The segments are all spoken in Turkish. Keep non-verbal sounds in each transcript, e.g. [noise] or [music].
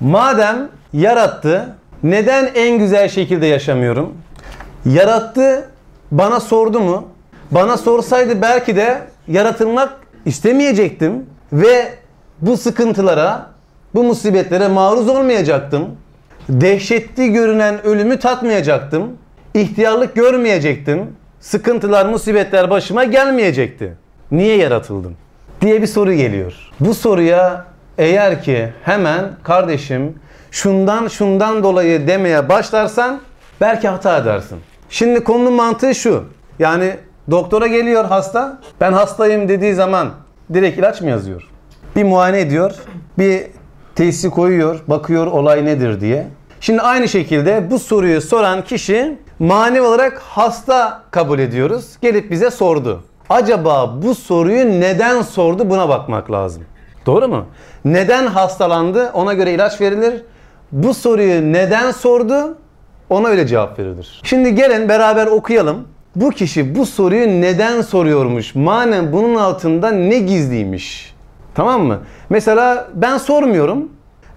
Madem yarattı, neden en güzel şekilde yaşamıyorum? Yarattı, bana sordu mu? Bana sorsaydı belki de yaratılmak istemeyecektim ve bu sıkıntılara, bu musibetlere maruz olmayacaktım. Dehşetli görünen ölümü tatmayacaktım. İhtiyarlık görmeyecektim. Sıkıntılar, musibetler başıma gelmeyecekti. Niye yaratıldım? diye bir soru geliyor. Bu soruya eğer ki hemen kardeşim şundan şundan dolayı demeye başlarsan belki hata edersin. Şimdi konunun mantığı şu. Yani doktora geliyor hasta. Ben hastayım dediği zaman direkt ilaç mı yazıyor? Bir muayene ediyor. Bir teşhisi koyuyor. Bakıyor olay nedir diye. Şimdi aynı şekilde bu soruyu soran kişi manevi olarak hasta kabul ediyoruz. Gelip bize sordu. Acaba bu soruyu neden sordu buna bakmak lazım. Doğru mu? Neden hastalandı ona göre ilaç verilir. Bu soruyu neden sordu ona öyle cevap verilir. Şimdi gelin beraber okuyalım. Bu kişi bu soruyu neden soruyormuş? Manen bunun altında ne gizliymiş? Tamam mı? Mesela ben sormuyorum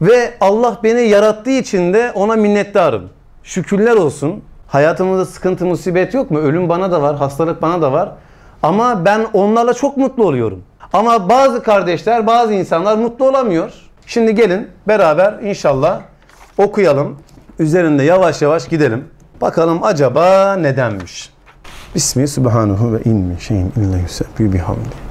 ve Allah beni yarattığı için de ona minnettarım. Şükürler olsun. Hayatımızda sıkıntı, musibet yok mu? Ölüm bana da var, hastalık bana da var. Ama ben onlarla çok mutlu oluyorum. Ama bazı kardeşler, bazı insanlar mutlu olamıyor. Şimdi gelin beraber inşallah okuyalım. Üzerinde yavaş yavaş gidelim. Bakalım acaba nedenmiş? Bismi subhanahu ve in min şeyin illa yusabbihu bihamdi.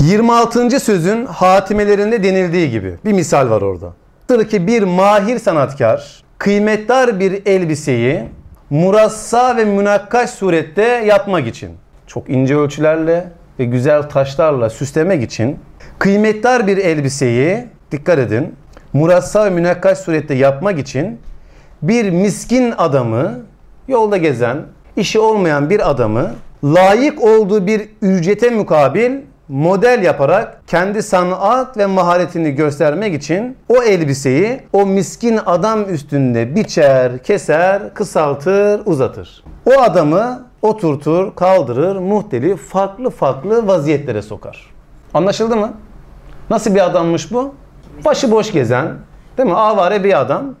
26. sözün hatimelerinde denildiği gibi bir misal var orada. Dır ki bir mahir sanatkar kıymetdar bir elbiseyi murassa ve münakkaş surette yapmak için çok ince ölçülerle ve güzel taşlarla süslemek için kıymetdar bir elbiseyi dikkat edin murassa ve münakkaş surette yapmak için bir miskin adamı yolda gezen işi olmayan bir adamı layık olduğu bir ücrete mukabil model yaparak kendi sanat ve maharetini göstermek için o elbiseyi o miskin adam üstünde biçer, keser, kısaltır, uzatır. O adamı oturtur, kaldırır, muhtelif farklı farklı vaziyetlere sokar. Anlaşıldı mı? Nasıl bir adammış bu? Başıboş gezen, değil mi? Avare bir adam.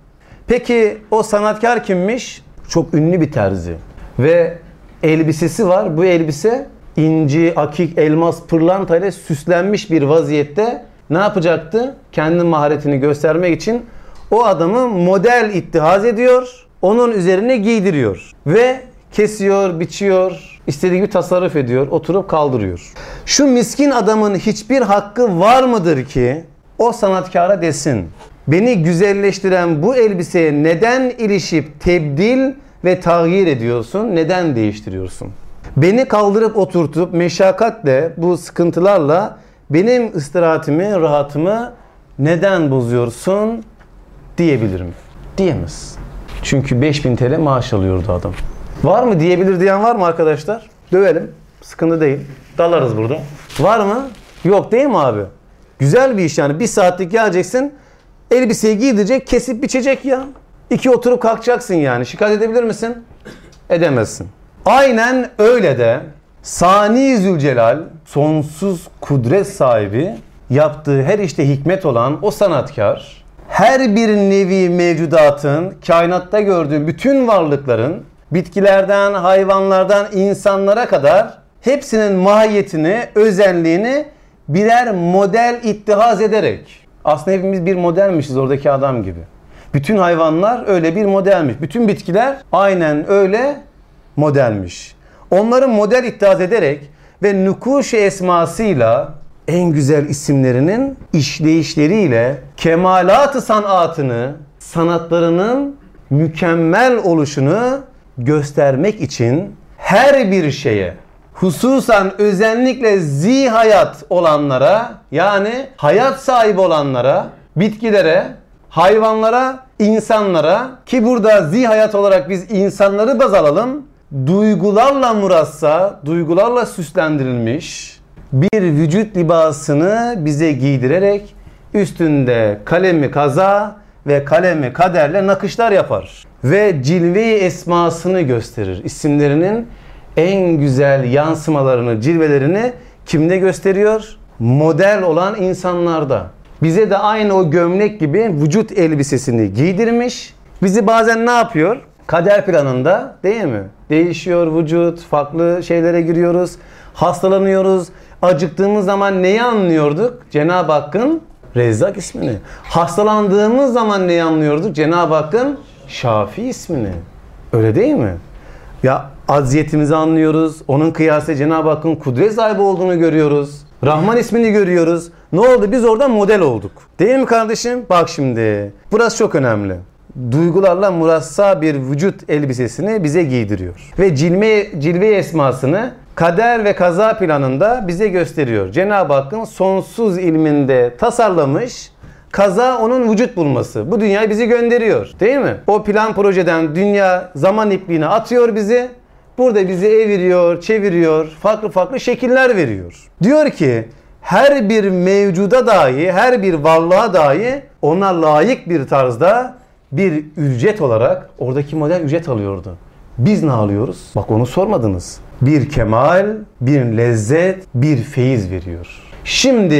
Peki o sanatkar kimmiş? Çok ünlü bir terzi. Ve elbisesi var. Bu elbise inci, akik, elmas, pırlanta ile süslenmiş bir vaziyette ne yapacaktı? Kendi maharetini göstermek için o adamı model ittihaz ediyor. Onun üzerine giydiriyor. Ve kesiyor, biçiyor, istediği gibi tasarruf ediyor, oturup kaldırıyor. Şu miskin adamın hiçbir hakkı var mıdır ki o sanatkara desin. Beni güzelleştiren bu elbiseye neden ilişip tebdil ve tağyir ediyorsun? Neden değiştiriyorsun? Beni kaldırıp oturtup meşakkatle bu sıkıntılarla benim istirahatimi, rahatımı neden bozuyorsun diyebilirim. Diyemez. Çünkü 5000 TL maaş alıyordu adam. Var mı diyebilir diyen var mı arkadaşlar? Dövelim. Sıkıntı değil. Dalarız burada. Var mı? Yok değil mi abi? Güzel bir iş yani. Bir saatlik geleceksin. Elbiseyi giydirecek, kesip biçecek ya. İki oturup kalkacaksın yani. Şikayet edebilir misin? Edemezsin. Aynen öyle de Sani Zülcelal sonsuz kudret sahibi yaptığı her işte hikmet olan o sanatkar her bir nevi mevcudatın kainatta gördüğü bütün varlıkların bitkilerden, hayvanlardan, insanlara kadar hepsinin mahiyetini, özelliğini birer model ittihaz ederek aslında hepimiz bir modelmişiz oradaki adam gibi. Bütün hayvanlar öyle bir modelmiş. Bütün bitkiler aynen öyle modelmiş. Onları model ittihaz ederek ve nukuş esmasıyla en güzel isimlerinin işleyişleriyle kemalat-ı sanatını, sanatlarının mükemmel oluşunu göstermek için her bir şeye hususan özellikle zi hayat olanlara yani hayat sahibi olanlara, bitkilere, hayvanlara, insanlara ki burada zi hayat olarak biz insanları baz alalım. Duygularla murassa, duygularla süslendirilmiş bir vücut libasını bize giydirerek üstünde kalemi kaza ve kalemi kaderle nakışlar yapar. Ve cilve-i esmasını gösterir. İsimlerinin en güzel yansımalarını, cilvelerini kimde gösteriyor? Model olan insanlarda. Bize de aynı o gömlek gibi vücut elbisesini giydirmiş. Bizi bazen ne yapıyor? Kader planında değil mi? Değişiyor vücut, farklı şeylere giriyoruz, hastalanıyoruz. Acıktığımız zaman neyi anlıyorduk? Cenab-ı Hakk'ın Rezzak ismini. Hastalandığımız zaman neyi anlıyorduk? Cenab-ı Hakk'ın Şafi ismini. Öyle değil mi? Ya aziyetimizi anlıyoruz. Onun kıyası Cenab-ı Hakk'ın kudret sahibi olduğunu görüyoruz. Rahman ismini görüyoruz. Ne oldu? Biz oradan model olduk. Değil mi kardeşim? Bak şimdi. Burası çok önemli. Duygularla murassa bir vücut elbisesini bize giydiriyor. Ve cilve, cilve esmasını kader ve kaza planında bize gösteriyor. Cenab-ı Hakk'ın sonsuz ilminde tasarlamış Kaza onun vücut bulması. Bu dünyayı bizi gönderiyor. Değil mi? O plan projeden dünya zaman ipliğine atıyor bizi. Burada bizi eviriyor, çeviriyor, farklı farklı şekiller veriyor. Diyor ki her bir mevcuda dahi, her bir varlığa dahi ona layık bir tarzda bir ücret olarak oradaki model ücret alıyordu. Biz ne alıyoruz? Bak onu sormadınız. Bir kemal, bir lezzet, bir feyiz veriyor. Şimdi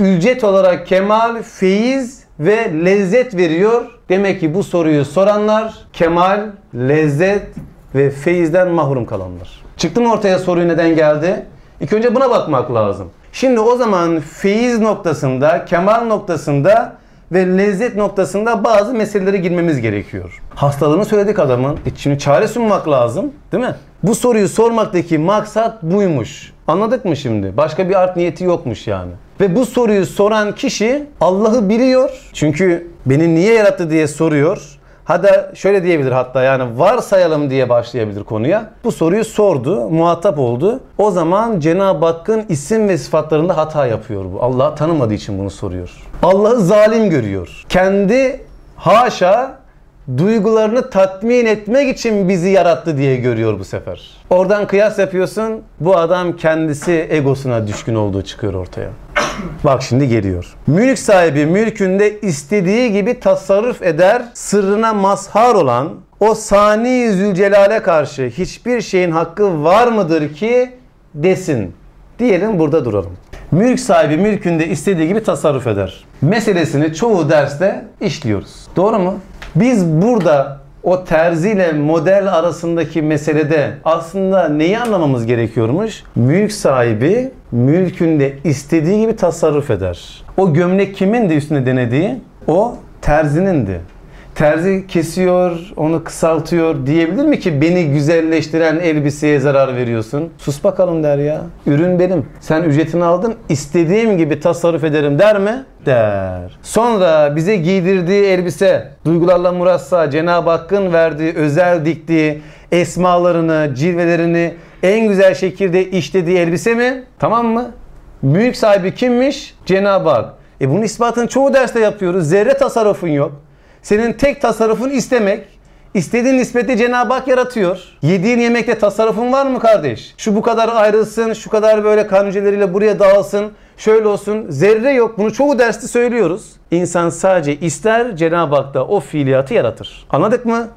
ücret olarak kemal, feyiz ve lezzet veriyor. Demek ki bu soruyu soranlar kemal, lezzet ve feyizden mahrum kalanlar. Çıktı mı ortaya soruyu neden geldi? İlk önce buna bakmak lazım. Şimdi o zaman feyiz noktasında, kemal noktasında ve lezzet noktasında bazı meselelere girmemiz gerekiyor. Hastalığını söyledik adamın. E şimdi çare sunmak lazım değil mi? Bu soruyu sormaktaki maksat buymuş. Anladık mı şimdi? Başka bir art niyeti yokmuş yani. Ve bu soruyu soran kişi Allah'ı biliyor. Çünkü beni niye yarattı diye soruyor. Hatta şöyle diyebilir hatta yani varsayalım diye başlayabilir konuya. Bu soruyu sordu, muhatap oldu. O zaman Cenab-ı Hakk'ın isim ve sıfatlarında hata yapıyor bu. Allah'ı tanımadığı için bunu soruyor. Allah'ı zalim görüyor. Kendi haşa duygularını tatmin etmek için bizi yarattı diye görüyor bu sefer. Oradan kıyas yapıyorsun. Bu adam kendisi egosuna düşkün olduğu çıkıyor ortaya. Bak şimdi geliyor. Mülk sahibi mülkünde istediği gibi tasarruf eder, sırrına mazhar olan o sani zülcelale karşı hiçbir şeyin hakkı var mıdır ki desin. Diyelim burada duralım. Mülk sahibi mülkünde istediği gibi tasarruf eder. Meselesini çoğu derste işliyoruz. Doğru mu? Biz burada o terzi ile model arasındaki meselede aslında neyi anlamamız gerekiyormuş? Mülk sahibi mülkünde istediği gibi tasarruf eder. O gömlek kimin de üstüne denediği? O terzinindi. Terzi kesiyor, onu kısaltıyor diyebilir mi ki beni güzelleştiren elbiseye zarar veriyorsun? Sus bakalım der ya. Ürün benim. Sen ücretini aldın. istediğim gibi tasarruf ederim der mi? Der. Sonra bize giydirdiği elbise, duygularla murassa, Cenab-ı Hakk'ın verdiği, özel diktiği esmalarını, cilvelerini en güzel şekilde işlediği elbise mi? Tamam mı? Mülk sahibi kimmiş? Cenab-ı Hak. E bunun ispatını çoğu derste yapıyoruz. Zerre tasarrufun yok. Senin tek tasarrufun istemek. İstediğin nispette Cenab-ı Hak yaratıyor. Yediğin yemekte tasarrufun var mı kardeş? Şu bu kadar ayrılsın, şu kadar böyle karınceleriyle buraya dağılsın, şöyle olsun. Zerre yok. Bunu çoğu derste söylüyoruz. İnsan sadece ister, Cenab-ı Hak da o fiiliyatı yaratır. Anladık mı?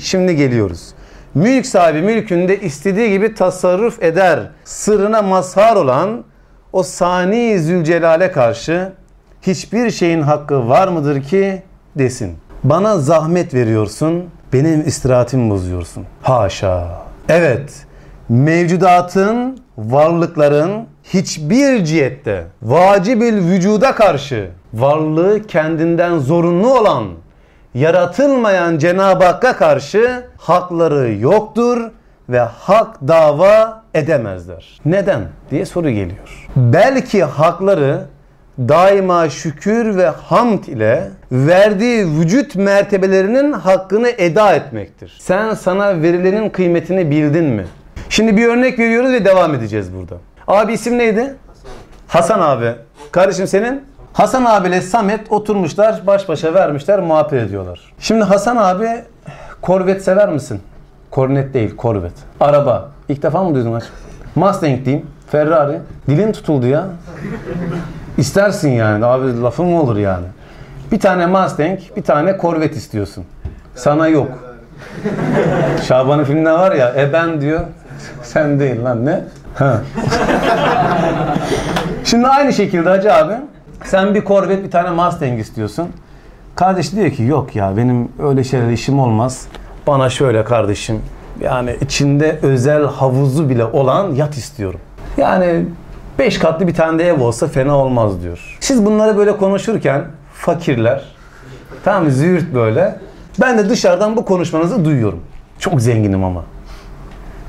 Şimdi geliyoruz. Mülk sahibi mülkünde istediği gibi tasarruf eder. Sırrına mazhar olan o sani zülcelale karşı hiçbir şeyin hakkı var mıdır ki desin. Bana zahmet veriyorsun, benim istirahatimi bozuyorsun. Haşa. Evet, mevcudatın, varlıkların hiçbir cihette vacibül vücuda karşı varlığı kendinden zorunlu olan yaratılmayan Cenab-ı Hakk'a karşı hakları yoktur ve hak dava edemezler. Neden diye soru geliyor. Belki hakları daima şükür ve hamd ile verdiği vücut mertebelerinin hakkını eda etmektir. Sen sana verilenin kıymetini bildin mi? Şimdi bir örnek veriyoruz ve devam edeceğiz burada. Abi isim neydi? Hasan, Hasan abi. Kardeşim senin? Hasan abiyle Samet oturmuşlar baş başa vermişler muhabbet ediyorlar. Şimdi Hasan abi korvet sever misin? Kornet değil korvet. Araba. İlk defa mı duydun aç? Mustang diyeyim. Ferrari. Dilin tutuldu ya. İstersin yani. Abi lafı mı olur yani? Bir tane Mustang, bir tane Corvette istiyorsun. Sana yok. [laughs] Şaban'ın filminde var ya, e ben diyor. [laughs] Sen değil lan ne? Ha. [laughs] Şimdi aynı şekilde Hacı abi Sen bir Corvette bir tane Mustang istiyorsun. Kardeş diyor ki yok ya benim öyle şeyler işim olmaz. Bana şöyle kardeşim yani içinde özel havuzu bile olan yat istiyorum. Yani 5 katlı bir tane de ev olsa fena olmaz diyor. Siz bunları böyle konuşurken fakirler mı züğürt böyle. Ben de dışarıdan bu konuşmanızı duyuyorum. Çok zenginim ama.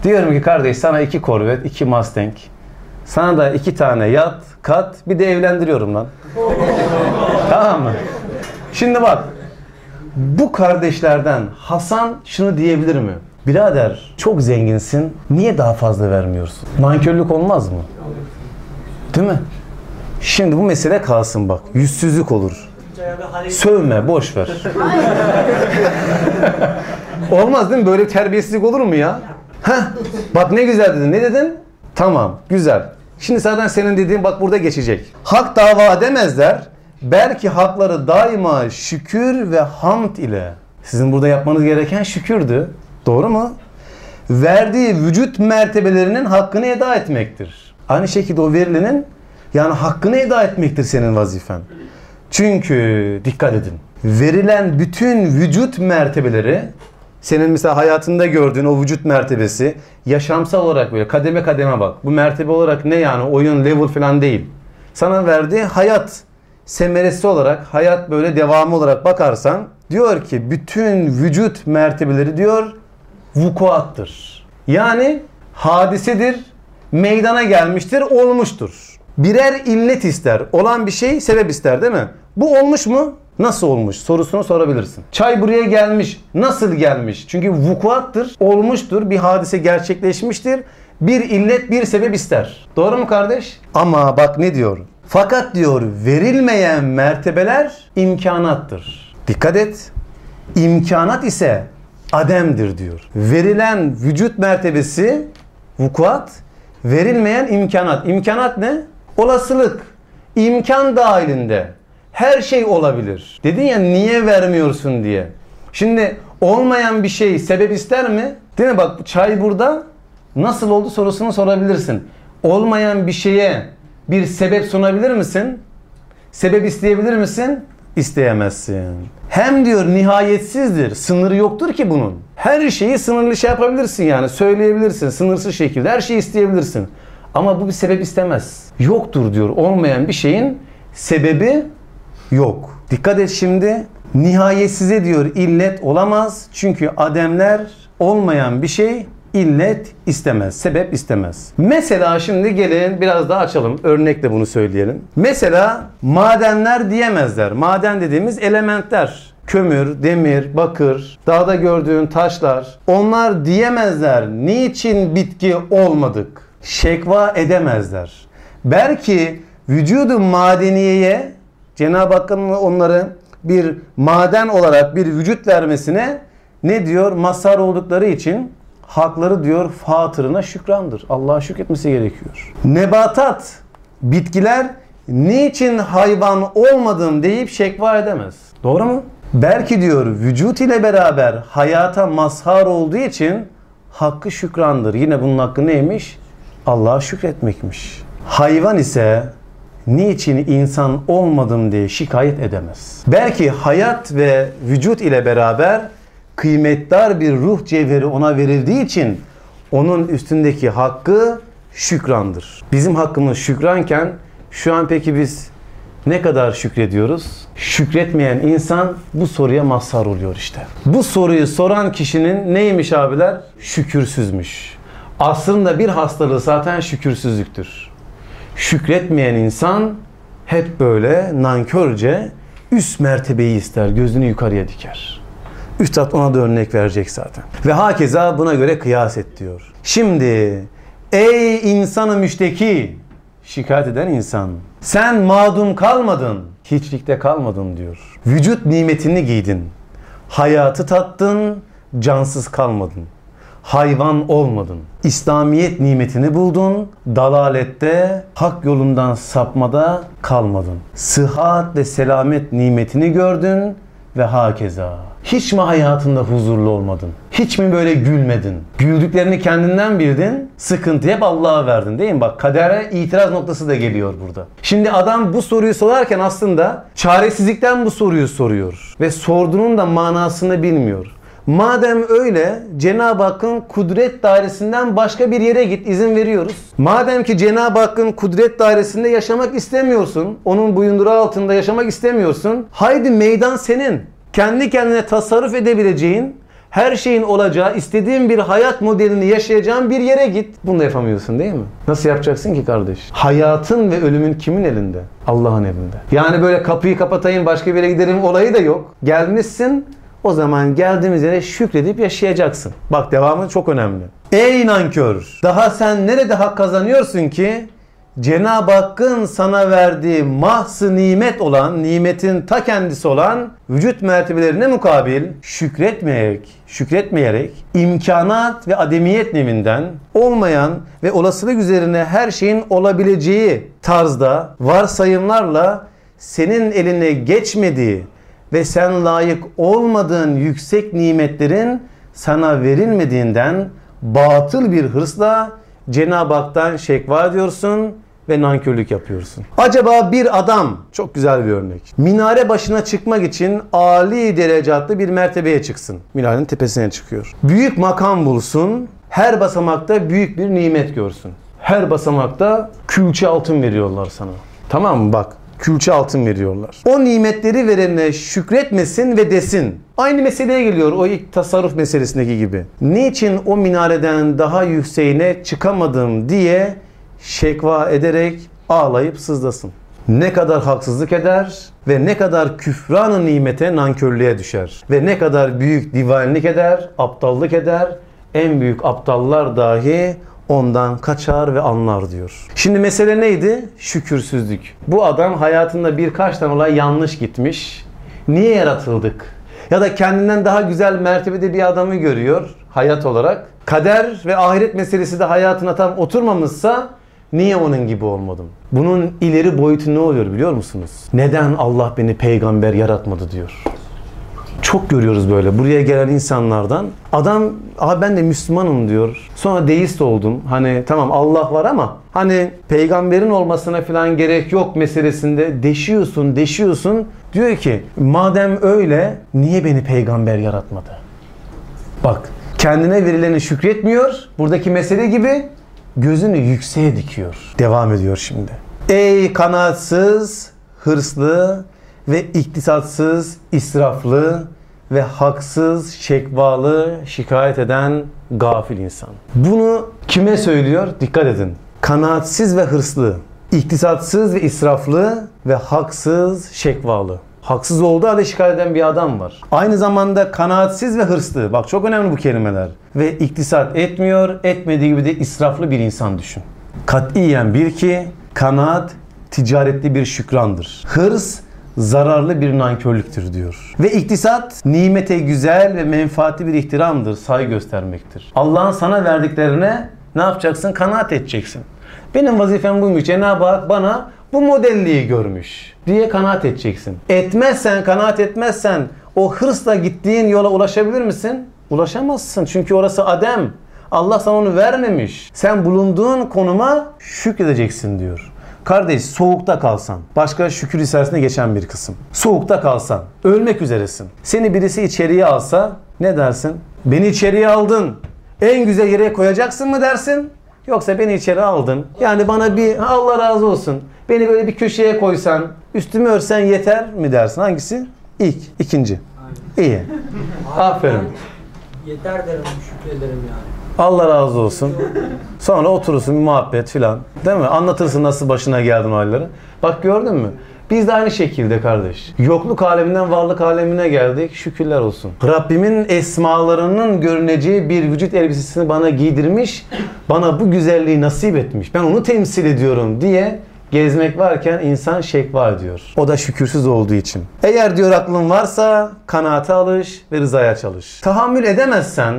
Diyorum ki kardeş sana iki Corvette, iki Mustang. Sana da iki tane yat, kat, bir de evlendiriyorum lan. [laughs] tamam mı? Şimdi bak. Bu kardeşlerden Hasan şunu diyebilir mi? Birader çok zenginsin. Niye daha fazla vermiyorsun? Nankörlük olmaz mı? Değil mi? Şimdi bu mesele kalsın bak. Yüzsüzlük olur. Sövme, boş ver. [laughs] Olmaz değil mi? Böyle terbiyesizlik olur mu ya? Heh, bak ne güzel dedin. Ne dedin? Tamam, güzel. Şimdi zaten senin dediğin bak burada geçecek. Hak dava edemezler. Belki hakları daima şükür ve hamd ile. Sizin burada yapmanız gereken şükürdü. Doğru mu? Verdiği vücut mertebelerinin hakkını eda etmektir. Aynı şekilde o verilenin yani hakkını eda etmektir senin vazifen. Çünkü dikkat edin. Verilen bütün vücut mertebeleri senin mesela hayatında gördüğün o vücut mertebesi yaşamsal olarak böyle kademe kademe bak. Bu mertebe olarak ne yani oyun level falan değil. Sana verdiği hayat semeresi olarak hayat böyle devamı olarak bakarsan diyor ki bütün vücut mertebeleri diyor vukuattır. Yani hadisedir, meydana gelmiştir, olmuştur. Birer illet ister. Olan bir şey sebep ister değil mi? Bu olmuş mu? Nasıl olmuş? Sorusunu sorabilirsin. Çay buraya gelmiş. Nasıl gelmiş? Çünkü vukuattır, olmuştur, bir hadise gerçekleşmiştir. Bir illet, bir sebep ister. Doğru mu kardeş? Ama bak ne diyor? Fakat diyor verilmeyen mertebeler imkanattır. Dikkat et. İmkanat ise ademdir diyor. Verilen vücut mertebesi vukuat, verilmeyen imkanat. İmkanat ne? Olasılık. İmkan dahilinde. Her şey olabilir. Dedin ya niye vermiyorsun diye. Şimdi olmayan bir şey sebep ister mi? Değil mi? Bak çay burada nasıl oldu sorusunu sorabilirsin. Olmayan bir şeye bir sebep sunabilir misin? Sebep isteyebilir misin? İsteyemezsin. Hem diyor nihayetsizdir. Sınırı yoktur ki bunun. Her şeyi sınırlı şey yapabilirsin yani. Söyleyebilirsin. Sınırsız şekilde her şeyi isteyebilirsin. Ama bu bir sebep istemez. Yoktur diyor. Olmayan bir şeyin sebebi yok. Dikkat et şimdi. Nihayetsize diyor illet olamaz. Çünkü ademler olmayan bir şey illet istemez, sebep istemez. Mesela şimdi gelin biraz daha açalım. Örnekle bunu söyleyelim. Mesela madenler diyemezler. Maden dediğimiz elementler. Kömür, demir, bakır, dağda gördüğün taşlar. Onlar diyemezler. Niçin bitki olmadık? Şekva edemezler. Belki vücudu madeniyeye Cenab-ı Hakk'ın onları bir maden olarak bir vücut vermesine ne diyor? Mazhar oldukları için hakları diyor fatırına şükrandır. Allah'a şükretmesi gerekiyor. Nebatat, bitkiler niçin hayvan olmadım deyip şekva edemez. Doğru mu? Belki diyor vücut ile beraber hayata mazhar olduğu için hakkı şükrandır. Yine bunun hakkı neymiş? Allah'a şükretmekmiş. Hayvan ise niçin insan olmadım diye şikayet edemez. Belki hayat ve vücut ile beraber kıymetdar bir ruh cevheri ona verildiği için onun üstündeki hakkı şükrandır. Bizim hakkımız şükranken şu an peki biz ne kadar şükrediyoruz? Şükretmeyen insan bu soruya mazhar oluyor işte. Bu soruyu soran kişinin neymiş abiler? Şükürsüzmüş. Aslında bir hastalığı zaten şükürsüzlüktür. Şükretmeyen insan hep böyle nankörce üst mertebeyi ister, gözünü yukarıya diker. Üstad ona da örnek verecek zaten. Ve hakeza buna göre kıyas et diyor. Şimdi ey insanı müşteki şikayet eden insan sen mağdum kalmadın, hiçlikte kalmadın diyor. Vücut nimetini giydin, hayatı tattın, cansız kalmadın. Hayvan olmadın. İslamiyet nimetini buldun, dalalette, hak yolundan sapmada kalmadın. Sıhhat ve selamet nimetini gördün ve hakeza. Hiç mi hayatında huzurlu olmadın? Hiç mi böyle gülmedin? Güldüklerini kendinden bildin, sıkıntı hep Allah'a verdin değil mi? Bak kadere itiraz noktası da geliyor burada. Şimdi adam bu soruyu sorarken aslında çaresizlikten bu soruyu soruyor. Ve sorduğunun da manasını bilmiyor. Madem öyle Cenab-ı Hakk'ın kudret dairesinden başka bir yere git izin veriyoruz. Madem ki Cenab-ı Hakk'ın kudret dairesinde yaşamak istemiyorsun, onun buyunduğu altında yaşamak istemiyorsun. Haydi meydan senin. Kendi kendine tasarruf edebileceğin, her şeyin olacağı, istediğin bir hayat modelini yaşayacağın bir yere git. Bunu da yapamıyorsun değil mi? Nasıl yapacaksın ki kardeş? Hayatın ve ölümün kimin elinde? Allah'ın elinde. Yani böyle kapıyı kapatayım başka bir yere giderim olayı da yok. Gelmişsin o zaman geldiğimiz yere şükredip yaşayacaksın. Bak devamı çok önemli. Ey nankör! Daha sen nerede hak kazanıyorsun ki Cenab-ı Hakk'ın sana verdiği mahsı nimet olan, nimetin ta kendisi olan vücut mertebelerine mukabil şükretmeyerek, şükretmeyerek imkanat ve ademiyet nevinden olmayan ve olasılık üzerine her şeyin olabileceği tarzda varsayımlarla senin eline geçmediği ve sen layık olmadığın yüksek nimetlerin sana verilmediğinden batıl bir hırsla Cenab-ı Hak'tan şekva ediyorsun ve nankörlük yapıyorsun. Acaba bir adam, çok güzel bir örnek, minare başına çıkmak için âli derecatlı bir mertebeye çıksın. Minarenin tepesine çıkıyor. Büyük makam bulsun, her basamakta büyük bir nimet görsün. Her basamakta külçe altın veriyorlar sana. Tamam mı? Bak külçe altın veriyorlar. O nimetleri verene şükretmesin ve desin. Aynı meseleye geliyor o ilk tasarruf meselesindeki gibi. Niçin o minareden daha yükseğine çıkamadım diye şekva ederek ağlayıp sızlasın. Ne kadar haksızlık eder ve ne kadar küfranı nimete nankörlüğe düşer. Ve ne kadar büyük divanlık eder, aptallık eder. En büyük aptallar dahi ondan kaçar ve anlar diyor. Şimdi mesele neydi? Şükürsüzlük. Bu adam hayatında birkaç tane olay yanlış gitmiş. Niye yaratıldık? Ya da kendinden daha güzel mertebede bir adamı görüyor hayat olarak. Kader ve ahiret meselesi de hayatına tam oturmamışsa niye onun gibi olmadım? Bunun ileri boyutu ne oluyor biliyor musunuz? Neden Allah beni peygamber yaratmadı diyor. Çok görüyoruz böyle buraya gelen insanlardan. Adam abi ben de Müslümanım diyor. Sonra deist oldum. Hani tamam Allah var ama hani peygamberin olmasına falan gerek yok meselesinde deşiyorsun, deşiyorsun. Diyor ki madem öyle niye beni peygamber yaratmadı? Bak kendine verileni şükretmiyor. Buradaki mesele gibi gözünü yükseğe dikiyor. Devam ediyor şimdi. Ey kanaatsız, hırslı ve iktisatsız, israflı ve haksız, şekvalı, şikayet eden gafil insan. Bunu kime söylüyor? Dikkat edin. Kanaatsiz ve hırslı, iktisatsız ve israflı ve haksız, şekvalı. Haksız olduğu halde şikayet eden bir adam var. Aynı zamanda kanaatsiz ve hırslı. Bak çok önemli bu kelimeler. Ve iktisat etmiyor, etmediği gibi de israflı bir insan düşün. Katiyen bir ki kanaat ticaretli bir şükrandır. Hırs zararlı bir nankörlüktür diyor. Ve iktisat nimete güzel ve menfaatli bir ihtiramdır, saygı göstermektir. Allah'ın sana verdiklerine ne yapacaksın? Kanaat edeceksin. Benim vazifem buymuş. Cenab-ı Hak bana bu modelliği görmüş diye kanaat edeceksin. Etmezsen, kanaat etmezsen o hırsla gittiğin yola ulaşabilir misin? Ulaşamazsın. Çünkü orası adem. Allah sana onu vermemiş. Sen bulunduğun konuma şükredeceksin diyor. Kardeş soğukta kalsan, başka şükür içerisinde geçen bir kısım. Soğukta kalsan, ölmek üzeresin. Seni birisi içeriye alsa ne dersin? Beni içeriye aldın. En güzel yere koyacaksın mı dersin? Yoksa beni içeri aldın. Yani bana bir Allah razı olsun. Beni böyle bir köşeye koysan, üstümü örsen yeter mi dersin? Hangisi? İlk, ikinci. İyi. Aferin. Yeter derim, şükrederim yani. Allah razı olsun. Sonra oturursun bir muhabbet filan. Değil mi? Anlatırsın nasıl başına geldin olayları. Bak gördün mü? Biz de aynı şekilde kardeş. Yokluk aleminden varlık alemine geldik. Şükürler olsun. Rabbimin esmalarının görüneceği bir vücut elbisesini bana giydirmiş. Bana bu güzelliği nasip etmiş. Ben onu temsil ediyorum diye gezmek varken insan şekva ediyor. O da şükürsüz olduğu için. Eğer diyor aklın varsa kanaate alış ve rızaya çalış. Tahammül edemezsen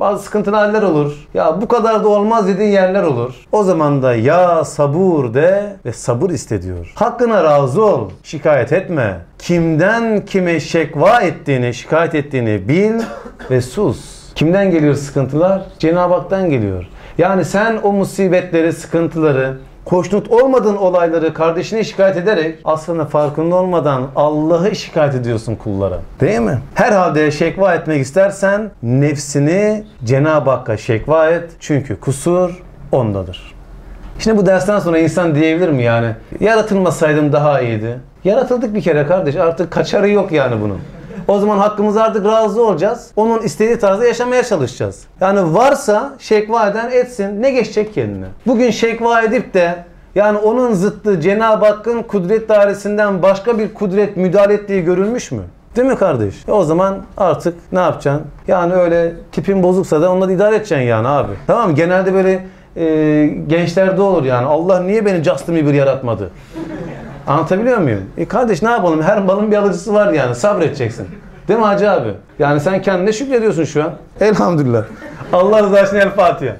bazı sıkıntılı haller olur. Ya bu kadar da olmaz dediğin yerler olur. O zaman da ya sabur de ve sabır iste diyor. Hakkına razı ol. Şikayet etme. Kimden kime şekva ettiğini, şikayet ettiğini bil ve sus. Kimden geliyor sıkıntılar? Cenab-ı Hak'tan geliyor. Yani sen o musibetleri, sıkıntıları, hoşnut olmadığın olayları kardeşine şikayet ederek aslında farkında olmadan Allah'ı şikayet ediyorsun kullara. Değil mi? Herhalde şekva etmek istersen nefsini Cenab-ı Hakk'a şekva et. Çünkü kusur ondadır. Şimdi bu dersten sonra insan diyebilir mi yani? Yaratılmasaydım daha iyiydi. Yaratıldık bir kere kardeş. Artık kaçarı yok yani bunun. O zaman hakkımızı artık razı olacağız. Onun istediği tarzda yaşamaya çalışacağız. Yani varsa şekva eden etsin. Ne geçecek kendine? Bugün şekva edip de yani onun zıttı Cenab-ı Hakk'ın kudret dairesinden başka bir kudret müdahale ettiği görülmüş mü? Değil mi kardeş? E o zaman artık ne yapacaksın? Yani öyle tipin bozuksa da onunla da idare edeceksin yani abi. Tamam? Genelde böyle e, gençlerde olur yani. Allah niye beni Justin Bieber yaratmadı? Anlatabiliyor muyum? E kardeş ne yapalım? Her malın bir alıcısı var yani. Sabredeceksin. Değil mi Hacı abi? Yani sen kendine şükrediyorsun şu an. Elhamdülillah. Allah rızası için El Fatiha.